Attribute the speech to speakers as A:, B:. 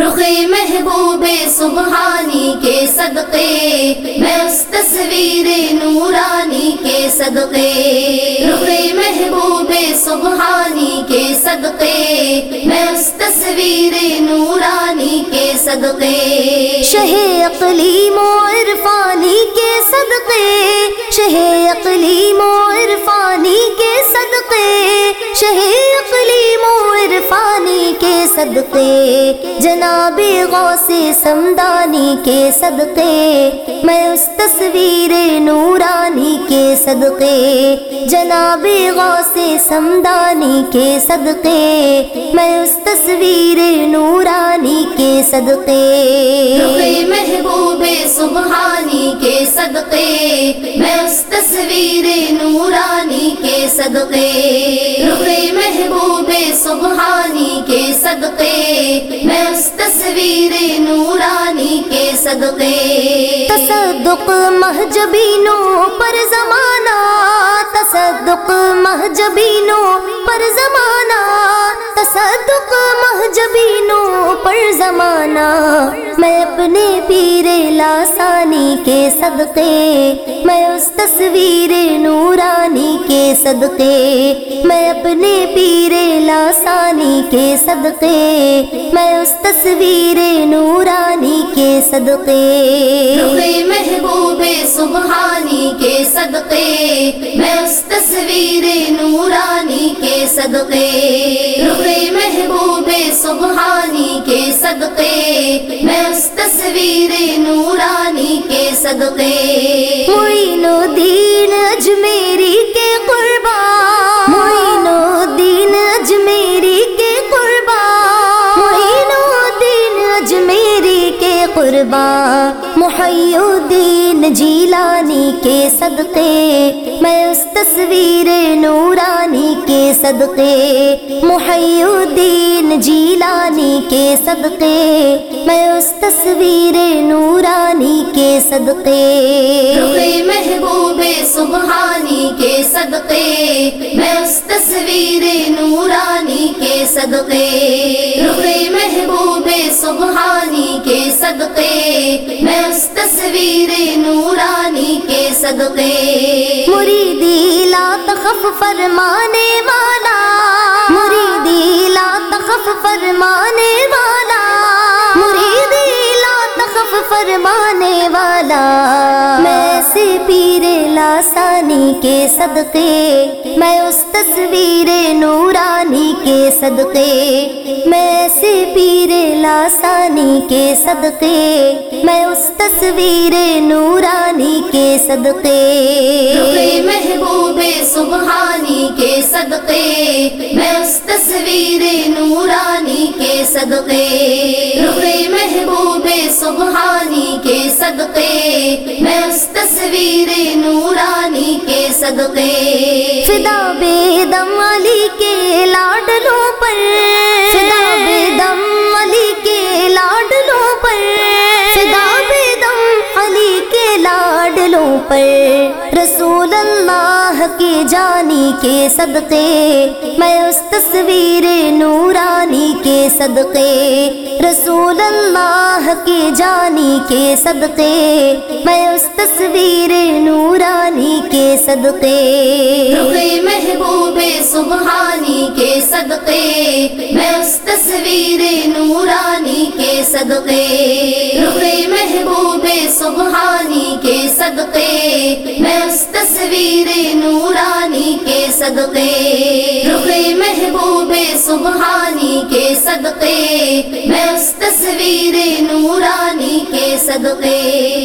A: رخ محبوب سبحانی کے صدقے، میں اس تصویر نورانی کے صدقے۔ رخ محبوب سبحانی کے صدقے، میں اس تصویر نورانی کے صدقے۔
B: شہ اقلیم و عرفانی کے صدقے، شہ اقلیم و عرفانی کے صدقے۔ شہ کے صدقے، جناب غوث سمدانی کے صدقے، میں اس تصویر نورانی کے صدقے، جناب غوث سمدانی کے صدقے، میں اس تصویر نورانی کے صدقے۔
A: محبوب سبحانی کے صدقے، میں اس تصویر نورانی کے صدقے۔ محبوب سبحانی صدقے میں اس تصویر نورانی کے صدقے۔
B: تصدق مہجبینوں پر زمانہ، تصدق مہجبینوں پر زمانہ، تصدق مہجبینوں پر زمانہ۔ میں اپنے پیر لاسانی کے صدقے، میں اس تصویر نورانی کے صدقے میں اپنے پیر لاسانی کے صدقے میں اس تصویر نورانی کے صدقے۔
A: محبوب سبحانی کے صدقے میں اس تصویر نورانی کے صدقے۔ محبوب سبحانی کے صدقے میں اس تصویر نورانی کے صدقے۔
B: کے محی الدین جیلانی کے صدقے میں اس تصویر نورانی کے صدقے محی الدین جیلانی کے صدقے میں اس تصویر نورانی کے صدقے
A: محبوب سبحانی کے صدقے میں اس تصویر نورانی کے صدقے محبوب سبحانی کے صدقے۔ میں اس تصویر نورانی کے صدقے۔
B: مریدی لا تخف فرمانے والا۔ مریدی لا تخف فرمانے والا۔ مریدی لا تخف فرمانے والا۔ میں سے پیر لاسانی کے صدقے، میں اس تصویر نورانی کے صدقے، میں سے پیر لاسانی کے صدقے، میں اس تصویر نورانی کے صدقے۔
A: محبوب سبحانی کے صدقے، میں اس تصویر نورانی کے صدقے۔ محبوب سبحانی کے صدقے تصویر نورانی کے صدقے۔
B: فدا بے دم علی کے لاڈلوں پر پر رسول اللہ کی جانی کے صدقے، میں اس تصویر نورانی کے صدقے، رسول اللہ کی جانی کے صدقے، میں اس تصویر نورانی کے صدقے۔
A: محبوب سبحانی کے صدقے، میں اس تصویر نورانی کے صدقے۔ سبحانی کے صدقے، میں اس تصویر نورانی کے صدقے۔ رخ محبوب سبحانی کے صدقے، میں اس تصویر نورانی کے صدقے۔